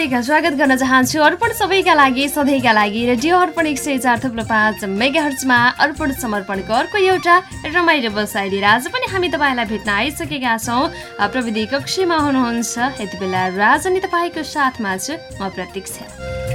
हार्दिक स्वागत गर्न चाहन्छु अर्पण सबैका लागि सधैँका लागि रेडियो अर्पण एक सय चार थुप्रो पाँच मेगा हर्चमा अर्पण समर्पणको अर्को एउटा रमाइलो बसाइ लिएर आज पनि हामी तपाईँलाई भेट्न आइसकेका छौँ। प्रविधि कक्षमा हुनुहुन्छ यति बेला राज अनि तपाईँको साथमा छु म प्रतीक्षा।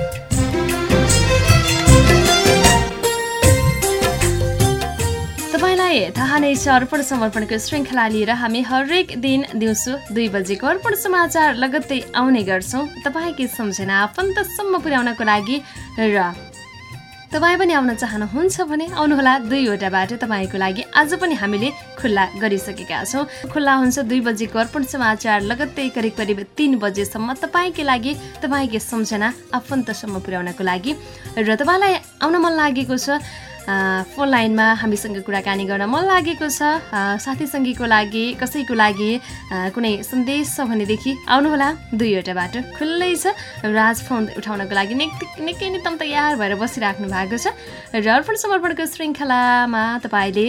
तपाईँलाई थाहा नै छ अर्पण समर्पणको श्रृङ्खला लिएर हामी हरेक दिन दिउँसो दुई बजेको अर्पण समाचार लगत्तै आउने गर्छौँ। तपाईँकै सम्झना आफन्तसम्म पुर्याउनको लागि र तपाईँ पनि आउन चाहनुहुन्छ भने आउनुहोला दुईवटा बाटो तपाईँको लागि। आज पनि हामीले खुल्ला गरिसकेका छौँ। खुल्ला हुन्छ दुई बजेको अर्पण समाचार लगत्तै करिब करिब तिन बजेसम्म तपाईँकै लागि तपाईँकै सम्झना आफन्तसम्म पुर्याउनको लागि। र तपाईँलाई आउन मन लागेको छ फोन लाइनमा हामीसँग कुराकानी गर्न मन लागेको छ। साथीसँगीको लागि कसैको लागि कुनै सन्देश छ भनेदेखि आउनुहोला दुईवटा बाटो खुल्लै छ राज फोन उठाउनको लागि निकै निकै नै तयार भएर बसिराख्नु भएको छ। र अर्पण समर्पणको श्रृङ्खलामा तपाईँले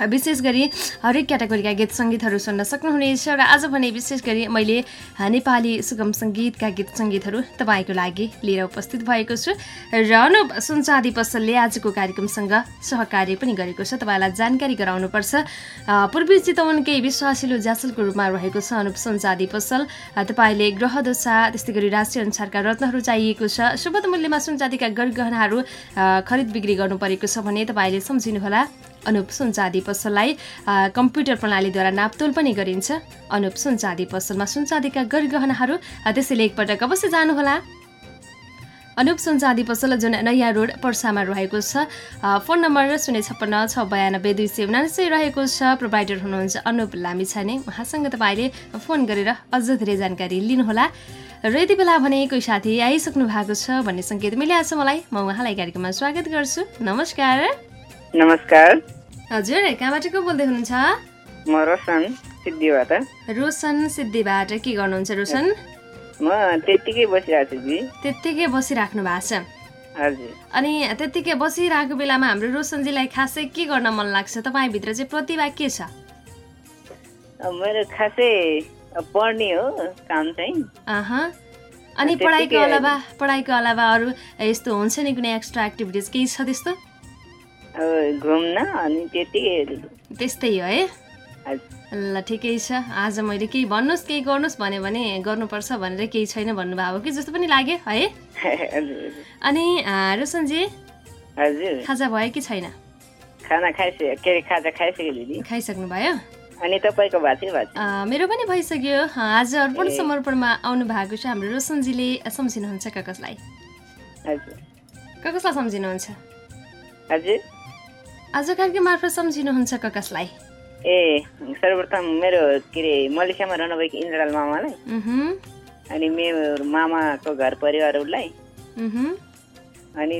विशेष गरी हरेक क्याटेगोरीका गीत सङ्गीतहरू सुन्न सक्नुहुनेछ र आज भने विशेष गरी मैले नेपाली सुगम सङ्गीतका गीत सङ्गीतहरू तपाईँको लागि लिएर उपस्थित भएको छु। र अनुप सुनचाँदी पसलले आजको कार्यक्रमसँग सहकार्य पनि गरेको छ। तपाईँलाई जानकारी गराउनुपर्छ। पूर्वी चितवनकै विश्वासिलो ज्यासलको रूपमा रहेको छ। अनुप सुनचाँदी पसल तपाईँले ग्रह दशा त्यस्तै गरी राशि अनुसारका रत्नहरू चाहिएको छ। सुपथ मूल्यमा सुनचाँदीका गरगहनाहरू खरिद बिक्री गर्नु परेको छ भने तपाईँले सम्झिनुहोला। अनुप सुनचाँदी पसललाई कम्प्युटर प्रणालीद्वारा नापतोल पनि गरिन्छ। अनुप सुनचाँदी पसलमा सुनचाँदीका गरगहनाहरू त्यसैले एकपटक अवश्य जानुहोला। अनुप सुनचाँदी पसल जुन नयाँ रोड पर्सामा रहेको छ फोन नम्बर शून्य छप्पन्न छ बयानब्बे दुई सय उनासी रहेको छ। प्रोभाइडर हुनुहुन्छ अनुप लामी छाने उहाँसँग तपाईँले फोन गरेर अझ धेरै जानकारी लिनुहोला। र यति बेला भने कोही साथी आइसक्नु भएको छ भन्ने सङ्केत मिलिरहेको छ मलाई। म उहाँलाई कार्यक्रममा स्वागत गर्छु। नमस्कार। नमस्कार। हजुर कहाँबाट को बोल्दै हुनुहुन्छ? म रोशन सिद्धिबाट। रोशन सिद्धिबाट के गर्नुहुन्छ रोशन? म त्यत्तिकै बसिरहेको छु जी। त्यत्तिकै बसिराख्नु भएको छ। हजुर। अनि त्यत्तिकै बसिरहेको बेलामा हाम्रो रोशनजीलाई खासै के गर्न मन लाग्छ? तपाईँभित्र चाहिँ प्रतिभा के छ? मेरो खासै पढ्ने हो काम चाहिँ। अनि पढाइको। अलावा पढाइको अलावा अरू यस्तो हुन्छ नि कुनै एक्स्ट्रा एक्टिभिटिज केही छ त्यस्तो? घुम्न अनि त्यत्तिकै त्यस्तै हो है ल ठिकै छ। आज मैले केही भन्नुहोस् केही गर्नुहोस् भन्यो भने गर्नुपर्छ भनेर केही छैन भन्नुभएको कि जस्तो पनि लाग्यो है? अनि रोशनजी? हजुर। खाजा भयो कि छैन? खाना खाइसक्यो के अरे खाजा खाइसक्यो दिदी खाइसक्नु भयो अनि तपाईँको भएको मेरो पनि भइसक्यो। आज अर्पण समर्पणमा आउनु भएको छ हाम्रो रोशनजीले। सम्झिनुहुन्छ ककसलाई हजुर। ककसलाई सम्झिनुहुन्छ? हजुर आज? कार्यक्रम मार्फत सम्झिनुहुन्छ ककसलाई। ए सर्वप्रथम मेरो के अरे मलेसियामा रहनुभएको इन्द्रलाल मामालाई अनि मेरो मामाको घर परिवारहरूलाई। अनि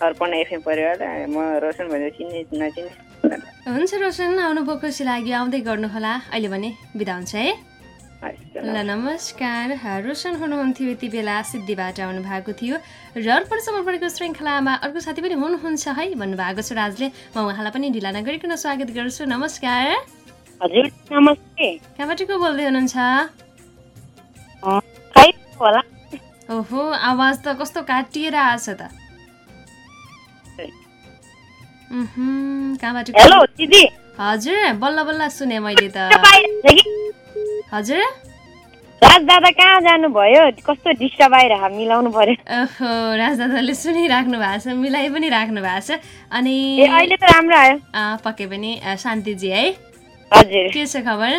अर्पण एफएम परिवार म रोशन भनेर चिन्ने नचिन्ने। हुन्छ रोशन आउनुभयो खुसी लाग्यो। आउँदै गर्नुहोला। अहिले भने बिदा हुन्छ है। ल नमस्कार। रोशन हुनुहुन्थ्यो यति बेला सिद्धिबाट आउनु भएको थियो। र अर्पण समर्पणको श्रृङ्खलामा अर्को साथी पनि हुनुहुन्छ है? भन्नुभएको छ राजले। म उहाँलाई पनि ढिला नगरिकन स्वागत गर्छु। नमस्कार। हजुर नमस्ते। कहाँबाट को बोल्दै हुनुहुन्छ? ओहो आवाज त कस्तो काटिएर आएछ त। कहाँबाट हजुर बल्ल बल्ल सुने मैले त। हजुर? राज दादा कहाँ जानुभयो? कस्तो डिस्टर्ब आइरह मिलाउनु पर्यो? ओहो राजदादाले सुनिराख्नु भएको छ मिलाइ पनि राख्नु भएको छ। अनि अहिले त राम्रो आयो। पक्कै पनि शान्तिजी है? हजुर। के छ खबर?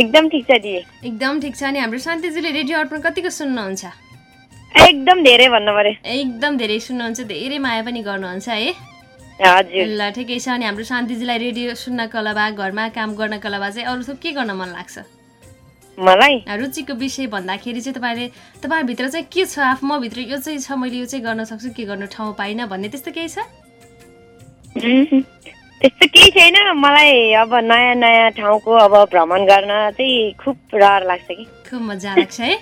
एकदम ठिक छ दिदी। एकदम ठिक छ अनि हाम्रो शान्तिजीले रेडियो अर्पण कतिको सुन्नुहुन्छ? एकदम धेरै भन्नु पर्यो। एकदम धेरै सुन्नुहुन्छ धेरै माया पनि गर्नुहुन्छ है? हजुर। ल ठिकै छ अनि हाम्रो शान्तिजीलाई रेडियो सुन्नको अलावा घरमा काम गर्नको अलावा चाहिँ अरू थोक के गर्न मन लाग्छ? मलाई? रुचिको विषय भन्दाखेरि चाहिँ तपाईँले तपाईँभित्र चाहिँ के छ? आफू मभित्र यो चाहिँ छ मैले यो चाहिँ गर्न सक्छु के गर्नु ठाउँ पाइनँ भन्ने त्यस्तो केही छ? त्यस्तो केही छैन। मलाई अब नयाँ नयाँ ठाउँको अब भ्रमण गर्न चाहिँ खुब रहर लाग्छ कि। खुब मजा लाग्छ है?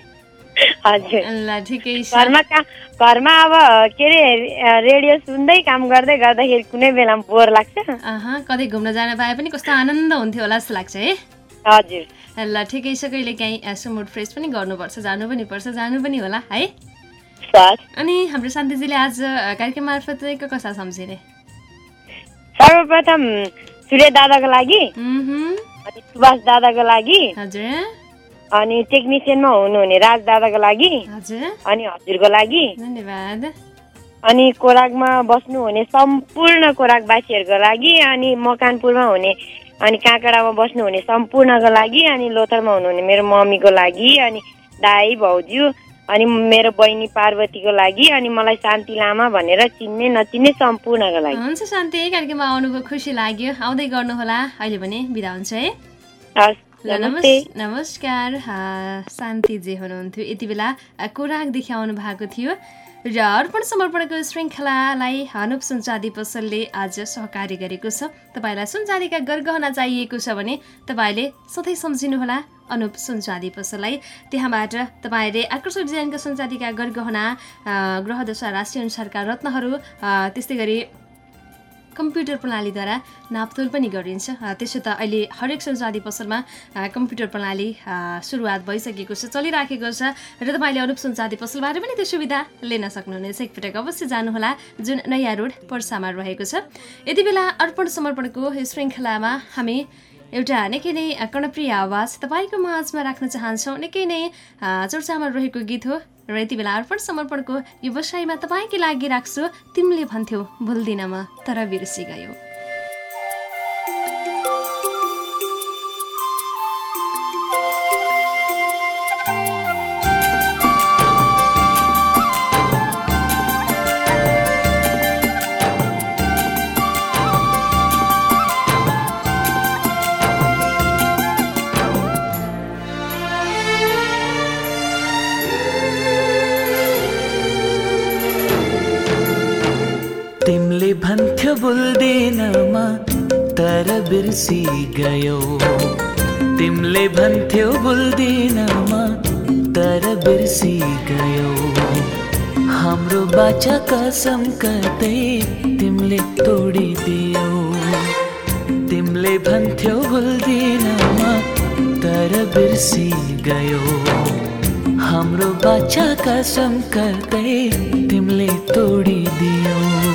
हजुर। ल ठिकै छ। घरमा अब के अरे रेडियो सुन्दै काम गर्दै गर्दाखेरि कुनै बेलामा बोर लाग्छ। कतै घुम्न जान पाए पनि कस्तो आनन्द हुन्थ्यो होला जस्तो लाग्छ है? हजुर। ल ठिकै छ कहिले काहीँ यसो मुड फ्रेस पनि गर्नुपर्छ जानु पनि पर्छ जानु पनि होला है? अनि हाम्रो शान्तिजीले आज कार्यक्रम मार्फत चाहिँ को कसलाई सम्झिने? सर्वप्रथम सूर्य दादाको लागि अनि सुभाष दादाको लागि हजुर। अनि टेक्निसियनमा हुनुहुने राज दादाको लागि हजुर। अनि हजुरको लागि धन्यवाद। अनि कोराकमा बस्नुहुने सम्पूर्ण कोराकवासीहरूको लागि अनि मकानपुरमा हुने अनि काँक्रामा बस्नुहुने सम्पूर्णको लागि अनि लोथरमा हुनुहुने मेरो मम्मीको लागि अनि दाई भाउजू अनि मेरो बहिनी पार्वतीको लागि अनि मलाई शान्ति लामा भनेर चिन्ने नचिन्ने सम्पूर्णको लागि। हुन्छ शान्ति कार्यक्रममा आउनुभयो खुसी लाग्यो। आउँदै गर्नुहोला। अहिले भने बिदा हुन्छ है। हस् नमस्कार। हा, शान्तिजी हुनुहुन्थ्यो। यति बेला कोराकदेखि आउनु भएको थियो। र अर्पण समर्पणको श्रृङ्खलालाई हनुप सुनचाँदी पसलले आज सहकार्य गरेको छ। तपाईँलाई सुनचाँदीका गरगहना चाहिएको छ भने तपाईँले सधैँ सम्झिनुहोला। अनुप सुनचाँदी पसललाई त्यहाँबाट तपाईँले आकर्षक डिजाइनका सुनचाँदीका गरगहना ग्रहदशा राशिअनुसारका रत्नहरू त्यस्तै गरी कम्प्युटर प्रणालीद्वारा नापतोल पनि गरिन्छ। त्यसो त अहिले हरेक संसादी पसलमा कम्प्युटर प्रणाली सुरुवात भइसकेको छ चलिराखेको छ र तपाईँले अरूप संसादी पसलबाट पनि त्यो सुविधा लिन सक्नुहुनेछ। एकपटक अवश्य जानुहोला जुन नयाँ रोड पर्सामा रहेको छ। यति बेला अर्पण समर्पणको श्रृङ्खलामा हामी एउटा निकै नै कर्णप्रिय आवाज तपाईँको माझमा राख्न चाहन्छौँ। निकै नै चर्चामा रहेको गीत हो र यति बेला अर्पण समर्पणको व्यवसायमा तपाईँकै लागि राख्छु। तिमीले भन्थ्यौ भुल्दिन तर बिर्सी गयो बोल्दैन म तर बिर्सी गयो। तिमीले भन्थ्यो बोल्दैन म तर बिर्सी गयो। हाम्रो बाचा कसम कतै तिमीले तोडिदियौ। तिमीले भन्थ्यो बोल्दैन म तर बिर्सी गयो। हाम्रो बाचा कसम कतै तिमीले तोडिदियौ।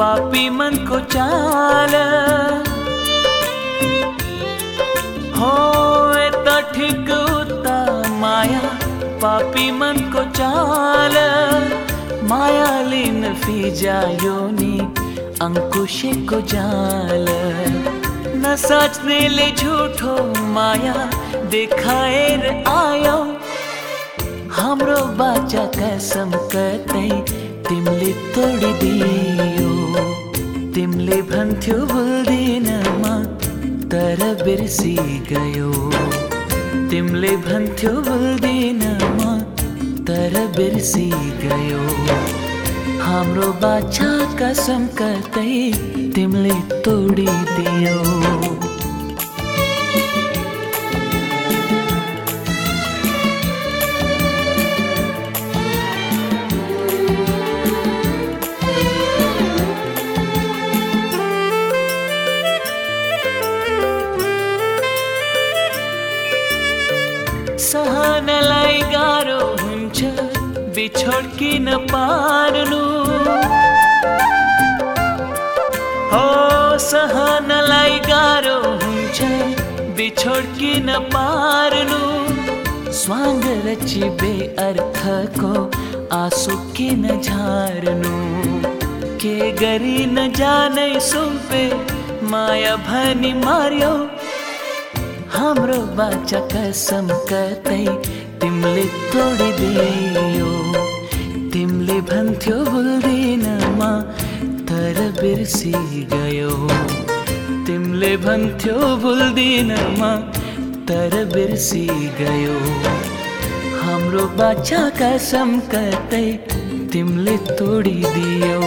पापी मनको चाल। हो यता ठिक उता पापी मनको चाल। माया लिन फिजायो नि अङ्कुशेको जाल। नसाच्नेले झुठो माया देखाएर आयो। हाम्रो बाचा कसम कतै तिमीले तोडिदियो तिमीले भन्थ्यो भुल्दिनमा तर बिर्सी गयो। तिमीले भन्थ्यो भुल्दिनमा तर बिर्सी गयो। हाम्रो बाछा कसम कतै तिमीले तोडिदियो। बिछोड किन पार्नु हो सहनलाई गाह्रो हुन्छ बिछोड किन पार्नु स्वाङ्ग रची बेअर्थको आँसु किन झार्नु के गरी नजानै सुम्पे माया भनी मार्यो। हाम्रो बाचा कसम कतै तिमीले तोडिदियो तिमीले भन्थ्यो भुल्दिनमा तर बिर्सी गयो तिमीले भन्थ्यो भुल्दिनमा तर बिर्सी गयो हाम्रो बाचा कसम कतै तिमीले तोडिदियो।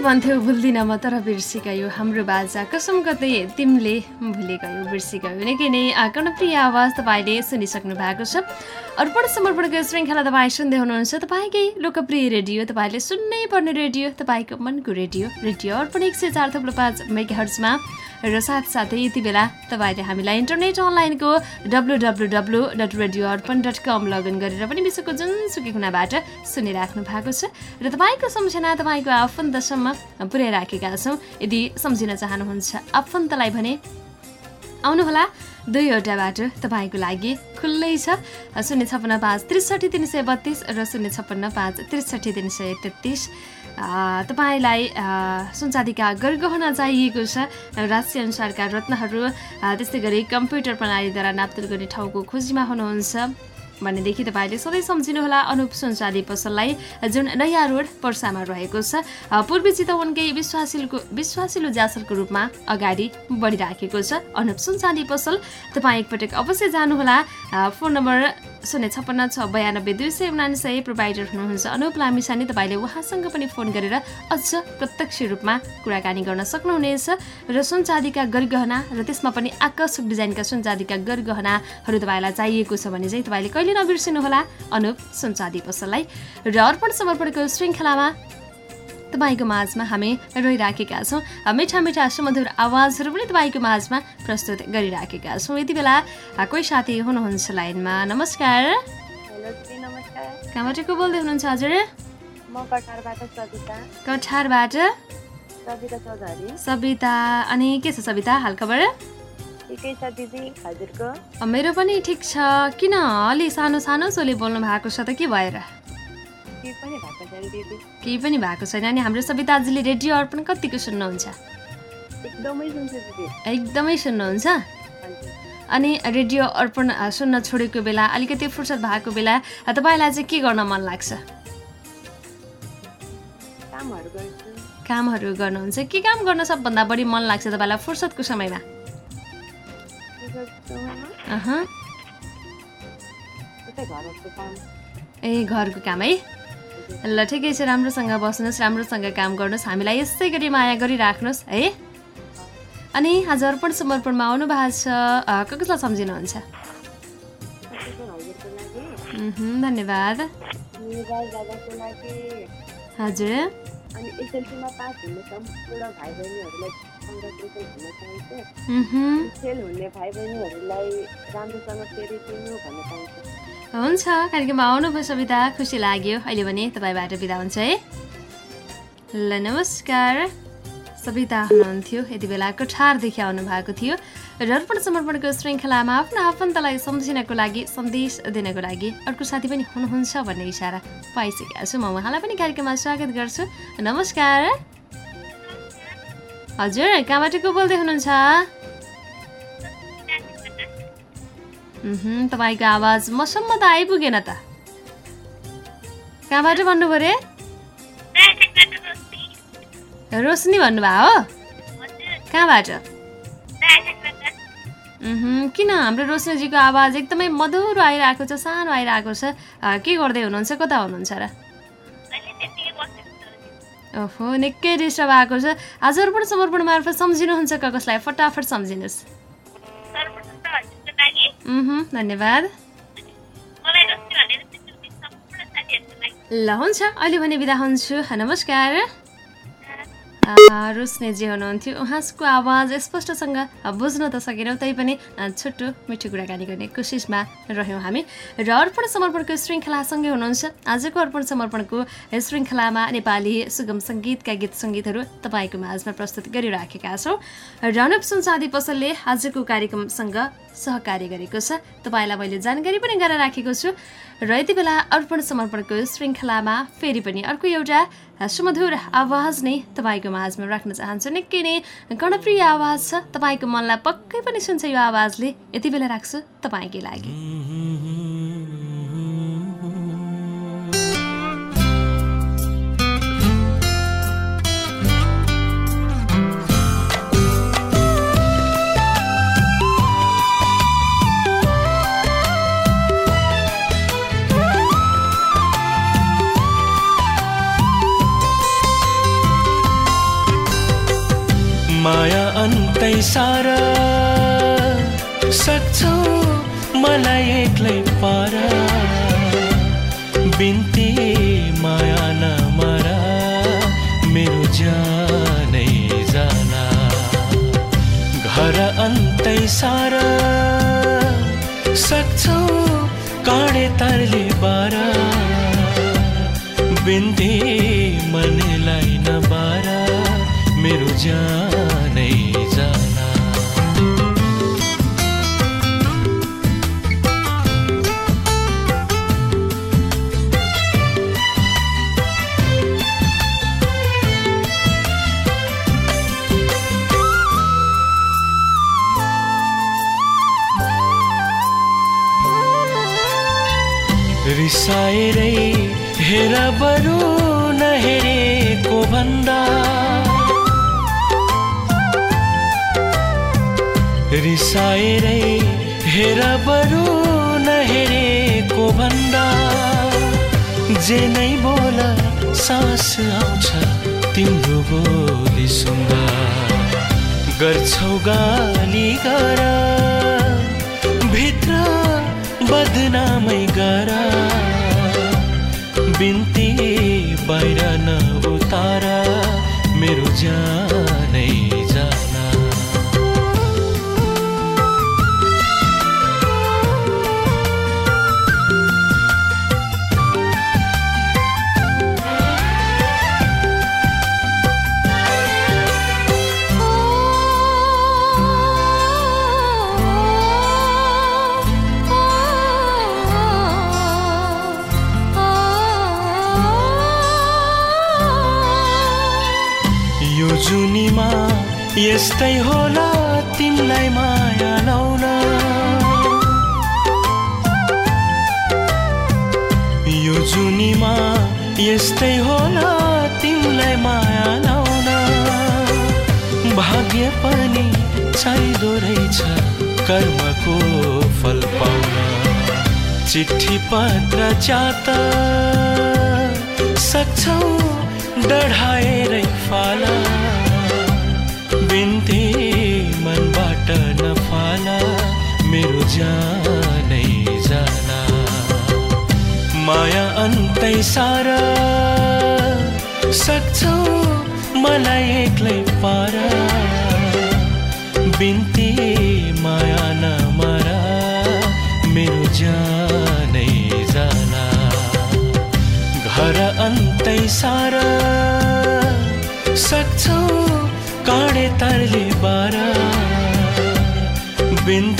भन्थ्यौ भुल्दिन म तर बिर्सी गयो हाम्रो बाजा। कसम कतै तिमीले भुले गयो बिर्सी गयो। निकै नै? कर्णप्रिय आवाज तपाईँले सुनिसक्नु भएको छ। अर्पण समर्पणको श्रृङ्खला तपाईँ सुन्दै हुनुहुन्छ। तपाईँकै लोकप्रिय रेडियो तपाईँले सुन्नै पर्ने रेडियो तपाईँको मनको रेडियो रेडियो अर्पण एक सय चार थप्लो पाँच मेगा हर्चमा र साथसाथै यति बेला तपाईँले हामीलाई इन्टरनेट अनलाइनको W W W dot radio Arpan dot com login गरेर पनि विश्वको जुनसुकै कुनाबाट सुनिराख्नु भएको छ। र तपाईँको सम्झना तपाईँको आफन्तसम्म पुर्याइराखेका छौँ। यदि सम्झिन चाहनुहुन्छ आफन्तलाई भने आउनुहोला। दुईवटा बाटो तपाईँको लागि खुल्लै छ। शून्य छप्पन्न पाँच त्रिसठी तिन सय बत्तिस र शून्य छप्पन्न पाँच त्रिसठी तिन सय तेत्तिस। तपाईँलाई सुनचाँदीका गरगहना चाहिएको छ। राशि अनुसारका रत्नहरू त्यस्तै गरी कम्प्युटर प्रणालीद्वारा नाप्तोल गर्ने ठाउँको खोजीमा हुनुहुन्छ। भनेदेखि तपाईँले सधैँ सम्झिनुहोला। अनुप सुनचाँदी पसललाई जुन नयाँ रोड पर्सामा रहेको छ पूर्वी चितवनकै विश्वासिलोको विश्वासिलो जासरको रूपमा अगाडि बढिराखेको छ। अनुप सुनचाँदी पसल तपाईँ एकपटक अवश्य जानुहोला। फोन नम्बर शून्य छप्पन्न छ बयानब्बे दुई सय उनासय प्रोभाइडर हुनुहुन्छ। अनुप लामिसानी तपाईँले उहाँसँग पनि फोन गरेर अझ प्रत्यक्ष रूपमा कुराकानी गर्न सक्नुहुनेछ। र सुनचाँदीका गरगहना र त्यसमा पनि आकर्षक डिजाइनका सुनचाँदीका गरगहनाहरू तपाईँलाई चाहिएको छ भने चाहिँ तपाईँले कहिले नबिर्सिनुहोला अनुप सुनचाँदी पसललाई। र अर्पण समर्पणको श्रृङ्खलामा तपाईँको माझमा हामी रहिराखेका छौँ। मिठा मिठा सुमधुर आवाजहरू पनि तपाईँको माझमा प्रस्तुत गरिराखेका छौँ। यति बेला कोही साथी हुनुहुन्छ लाइनमा? नमस्कार। कहाँबाट को बोल्दै हुनुहुन्छ हजुर? कठारबाट सविता अनि के छ सविता हालखबर? मेरो पनि ठिक छ। किन? अलि सानो सानो सोले बोल्नु भएको छ त के भएर? केही पनि भएको छैन अनि हाम्रो सविताजीले रेडियो अर्पण कतिको सुन्नुहुन्छ? एकदमै सुन्नुहुन्छ? अनि रेडियो अर्पण सुन्न छोडेको बेला अलिकति फुर्सद भएको बेला तपाईँलाई चाहिँ के गर्न मन लाग्छ? कामहरू गर्नुहुन्छ। के काम गर्न सबभन्दा बढी मन लाग्छ तपाईँलाई फुर्सदको समयमा? ए घरको काम है? ल ठिकै छ राम्रोसँग बस्नुहोस् राम्रोसँग काम गर्नुहोस्। हामीलाई यसै गरी माया गरिराख्नुहोस् है? अनि आज अर्पण समर्पणमा आउनु भएको छ कसलाई सम्झिनुहुन्छ? धन्यवाद। हजुर। अनि एसएलसीमा पास हुने सम्पूर्ण भाइ बहिनीहरूलाई कङ्ग्रेचुलेसन भन्न चाहन्छु। फेल हुने भाइ बहिनीहरूलाई राम्रोसँग फेरि दिनु भन्न चाहन्छु। हुन्छ कार्यक्रममा आउनुभयो सविता खुसी लाग्यो। अहिले भने तपाईँबाट बिदा हुन्छ है। ल नमस्कार। सविता हुनुहुन्थ्यो यति बेला कठारदेखि आउनु भएको थियो। र अर्पण समर्पणको श्रृङ्खलामा आफ्नो आफन्तलाई सम्झिनको लागि सन्देश दिनको लागि अर्को साथी पनि हुनुहुन्छ भन्ने इसारा पाइसकेका छु। म उहाँलाई पनि कार्यक्रममा स्वागत गर्छु। नमस्कार। हजुर कहाँबाट को बोल्दै हुनुहुन्छ? तपाईँको आवाज मसम्म त आइपुगेन त। कहाँबाट भन्नुभयो रे रोशनी भन्नुभयो हो? कहाँबाट? किन? हाम्रो रोशनीजीको आवाज एकदमै मधुरो आइरहेको छ सानो आइरहेको छ। के गर्दै हुनुहुन्छ? कता हुनुहुन्छ र? ओहो निकै डिस्टर्ब आएको छ। आज अर्पण समर्पण मार्फत सम्झिनुहुन्छ क कसलाई? फटाफट सम्झिनुहोस्। धन्यवाद। ल हुन्छ। अहिले भने बिदा हुन्छु। नमस्कार। आ, रोशनीजी हुनुहुन्थ्यो उहाँको आवाज स्पष्टसँग बुझ्न त सकेनौँ तैपनि छोटो मिठो कुराकानी गर्ने कोसिसमा रह्यौँ हामी। र अर्पण समर्पणको श्रृङ्खलासँगै हुनुहुन्छ। आजको अर्पण समर्पणको श्रृङ्खलामा नेपाली सुगम सङ्गीतका गीत सङ्गीतहरू तपाईँको माझमा प्रस्तुत गरिराखेका छौँ। रणप सुनसादी पसलले आजको कार्यक्रमसँग सहकार्य गरेको छ। तपाईँलाई मैले जानकारी पनि गरेर राखेको छु। र यति बेला अर्पण समर्पणको श्रृङ्खलामा फेरि पनि अर्को एउटा सुमधुर आवाज नै तपाईँको माझमा राख्न चाहन्छु। निकै नै कर्णप्रिय आवाज छ। तपाईँको मनलाई पक्कै पनि सुन्छ यो आवाजले। यति बेला राख्छु तपाईँकै लागि। माया अन्तै सारा। सक्छौ मलाई एक्लै पार। बिन्ती माया नमरा मेरो जानै जाना। घर अन्तै सारा। सक्छौ काँडे तरले बारा। बिन्ती मेरो जानै जाना। रिसाएरै हेर बरु नहेरेको भन्दा रिसाएरै हेर बरु नहेरेको भन्दा। जे नै बोल सास आउँछ तिम्रो बोली सुन्दा। गर्छौ गाली गर भित्र बदनामै गर। बिन्ती बाहिर नउतार मेरो जानै जुनीमा यस्तै होला तिमीलाई माया लाउन। यो जुनीमा यस्तै होला तिमीलाई माया लाउन। भाग्य पनि चाहिँदो रहेछ कर्मको फल पाउन। चिठी पत्र च्यात सक्छौ डढाएरै फाला। जानै जाना। माया अन्तै सारा सक्छौ मलाई एक्लै पार। बिन्ती माया नमरा मेरो जानै जाना। घर अन्तै सारा सक्छौ काँडे तरले बारा। बिन्दी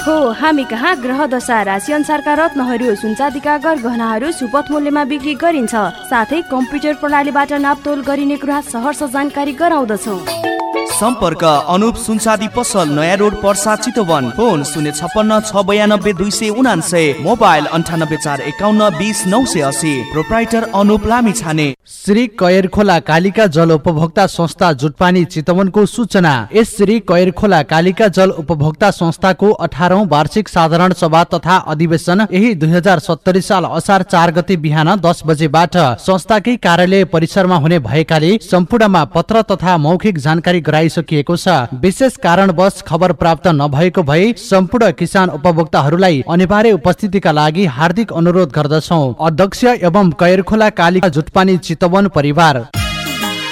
हो हामी कहाँ ग्रह दशा राशि अनुसारका रत्नहरू सुनचाँदीका गहनाहरू सुपथ मूल्यमा बिक्री गरिन्छ साथै कम्प्युटर प्रणालीबाट नापतोल गरिने कुरा सहर्ष जानकारी गराउँदछौँ। सम्पर्क अनुप सुनसादी पसल नयाँ रोड पर्सा चितवन। फोन शून्य छप्पन्न छ बयानब्बे दुई सय उनान्सय मोबाइल अन्ठानब्बे चार एकाउन्न बिस नौ सय असी प्रोप्राइटर अनुप लामी छाने श्री कयर खोला कालिका जल उपभोक्ता संस्था जुटपानी चितवनको सूचना। यस श्री कयर खोला कालिका जल उपभोक्ता संस्थाको अठारौं वार्षिक साधारण सभा तथा अधिवेशन यही दुई साल असार चार गते बिहान दस बजेबाट संस्थाकै कार्यालय परिसरमा हुने भएकाले सम्पूर्णमा पत्र तथा मौखिक जानकारी गराइसकिएको छ। विशेष कारणवश खबर प्राप्त नभएको भए सम्पूर्ण किसान उपभोक्ताहरूलाई अनिवार्य उपस्थितिका लागि हार्दिक अनुरोध गर्दछौ। अध्यक्ष एवं कयरखोला कालिका जुटपानी चितवन परिवार।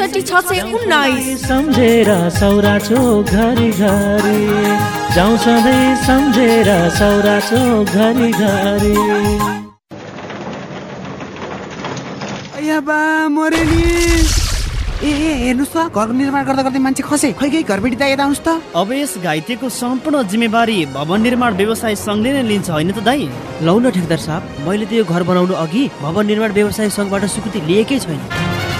एकसठी छ सय उन्नाइस। सम्झेर सौरा चोक घरि घरि। जाउँ सधैँ सम्झेर सौरा चोक घरि घरि। बा ए ए हेर्नुहोस् त घरको निर्माण गर्दा गर्दै मान्छे खसे। खै खै घरबेटी त यता आउनुहोस् त। अब यस घाइतेको सम्पूर्ण जिम्मेवारी भवन निर्माण व्यवसाय सङ्घले नै लिन्छ होइन त दाई? लौ न ठेकदार साहब मैले त यो घर बनाउनु अघि भवन निर्माण व्यवसाय सङ्घबाट स्वीकृति लिएकै छैन।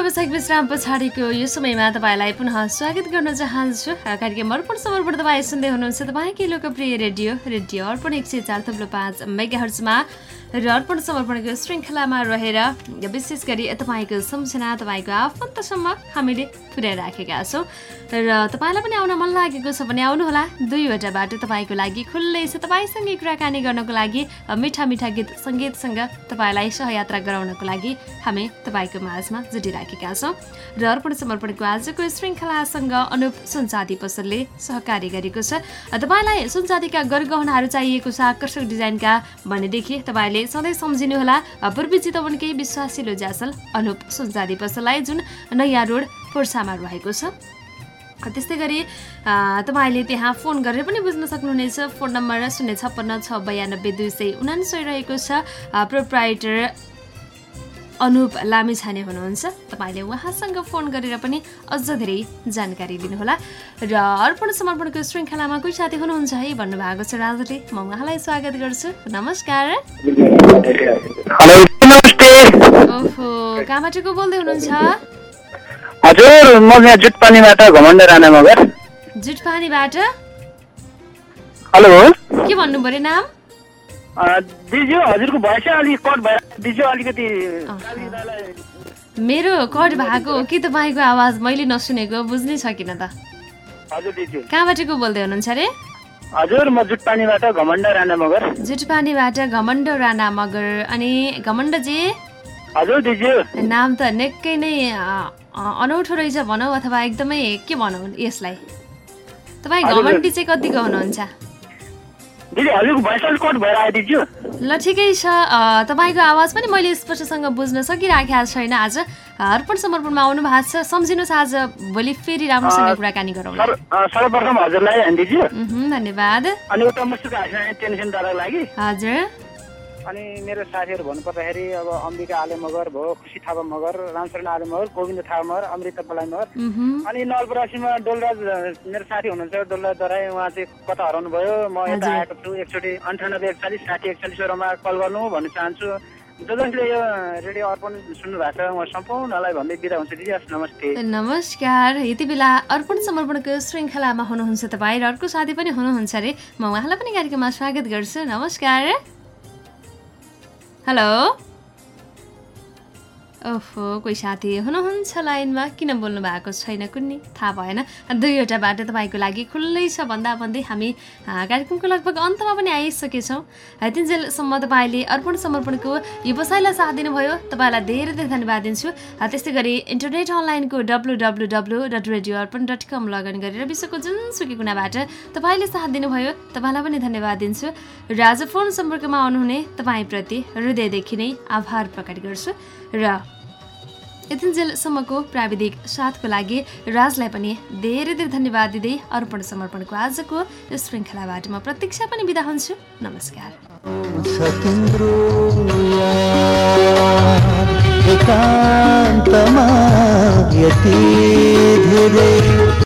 व्यावसायिक विश्राम पछाडिको यो समयमा तपाईँलाई पुनः स्वागत गर्न चाहन्छु। कार्यक्रम अर्पण समर्पण तपाईँ सुन्दै हुनुहुन्छ तपाईँकै लोकप्रिय रेडियो रेडियो अर्पण एक सय चार थप्लो पाँच मेगाहर्चमा। र अर्पण समर्पणको श्रृङ्खलामा रहेर विशेष गरी तपाईँको सम्झना तपाईँको आफन्तसम्म हामीले पुर्याइराखेका छौँ। र तपाईँलाई पनि आउन मन लागेको छ भने आउनुहोला। दुईवटा बाटो तपाईँको लागि खुल्लै छ। तपाईँसँगै कुराकानी गर्नको लागि मिठा मिठा गीत सङ्गीतसँग तपाईँलाई सहयात्रा गराउनको लागि हामी तपाईँको माझमा जुटिराखेका छौँ। र अर्पण समर्पणको आजको श्रृङ्खलासँग अनुप सुनचाँदी पसलले सहकारी गरेको छ। तपाईँलाई सुनचाँदीका गरगहनाहरू चाहिएको छ आकर्षक डिजाइनका भनेदेखि तपाईँले सधैँ सम्झिनुहोला। पूर्वी चितवनकै विश्वासिलो ज्यासल अनुप सुनचाँदी पसललाई जुन नयाँ रोड पोर्सामा रहेको छ। त्यस्तै गरी तपाईँले त्यहाँ फोन गरेर पनि बुझ्न सक्नुहुनेछ। फोन नम्बर शून्य छप्पन्न छ बयानब्बे दुई सय उनान्सय रहेको छ। प्रोप्राइटर अनुप लामिछाने हुनुहुन्छ। तपाईँले उहाँसँग फोन गरेर पनि अझ धेरै जानकारी लिनुहोला। र अर्पण समर्पणको श्रृङ्खलामा कोही साथी हुनुहुन्छ है? भन्नुभएको छ राजले। म उहाँलाई स्वागत गर्छु। नमस्कार। ओहो कहाँबाट को बोल्दै हुनुहुन्छ? हजुर म यहाँ जुटपानीबाट घमण्ड राणा मगर। जुटपानीबाट? हेलो। के भन्नु पऱ्यो नाम? दिजु हजुरको भएछ अलिक कट भएर दिजु अलिकति मेरो कट भएको हो कि तपाईँको आवाज? मैले नसुनेको बुझ्नै सकिनँ त। हजुर दिजु कहाँबाट को बोल्दै हुनुहुन्छ अरे? हजुर म जुटपानीबाट घमण्ड राणा मगर। जुटपानीबाट घमण्ड राणा मगर अनि घमण्डजी हजुर दिजु नाम त निकै नै अनौठो रहेछ भनौँ अथवा एकदमै के भनौँ यसलाई? तपाईँ। घमण्डी चाहिँ कतिको हुनुहुन्छ ल ठिकै छ। तपाईँको आवाज पनि मैले स्पष्टसँग बुझ्न सकिराखेको छैन आज। अर्पण समर्पणमा आउनु भएको छ। सम्झिनुहोस् आज भोलि फेरि राम्रोसँग कुराकानी अ, सर्वप्रथम हजुरलाई धन्यवाद। अनि हजुर। अनि मेरो साथीहरू भन्नुपर्दाखेरि अब अम्बिका आले मगर भयो खुसी थापा मगर रामचरण आले मगर गोविन्द थापा मगर अमृता पलाइ मगर। अनि नलपरासीमा डोलराज मेरो साथी हुनुहुन्छ डोलराज दराई उहाँ चाहिँ कता हराउनु भयो म यता। आएको छु एकचोटि अन्ठानब्बे एकचालिस साठी एकचालिसवटामा कल गर्नु भन्न चाहन्छु। जसले यो रेडियो अर्पण सुन्नु भएको छ सम्पूर्णलाई भन्दै बिदा हुन्छु। दिदी हस् नमस्ते। नमस्कार। यति बेला अर्पण समर्पणको श्रृङ्खलामा हुनुहुन्छ तपाईँ र अर्को साथी पनि हुनुहुन्छ अरे। म उहाँलाई पनि कार्यक्रममा स्वागत गर्छु। नमस्कार। हेलो ओहो कोही साथी हुनुहुन्छ लाइनमा? किन बोल्नु भएको छैन कुन्नी? थाहा भएन। दुईवटा बाटो तपाईँको लागि खुल्लै छ। भन्दा भन्दै हामी कार्यक्रमको लगभग अन्तमा पनि आइसकेछौँ। तिनजेलसम्म तपाईँले अर्पण समर्पणको व्यवसायलाई साथ दिनुभयो। तपाईँलाई धेरै धेरै धन्यवाद दिन्छु। त्यस्तै गरी इन्टरनेट अनलाइनको W W W dot radio Arpan dot com login गरेर विश्वको जुनसुकै कुनाबाट तपाईँले साथ दिनुभयो। तपाईँलाई पनि धन्यवाद दिन्छु। र आज फोन सम्पर्कमा आउनुहुने तपाईँप्रति हृदयदेखि नै आभार प्रकट गर्छु। र यतिन्जेलसम्मको प्राविधिक साथको लागि राजलाई पनि धेरै धेरै धन्यवाद दिँदै अर्पण समर्पणको आजको श्रृङ्खलाबाट म प्रतीक्षा पनि बिदा हुन्छु। नमस्कार।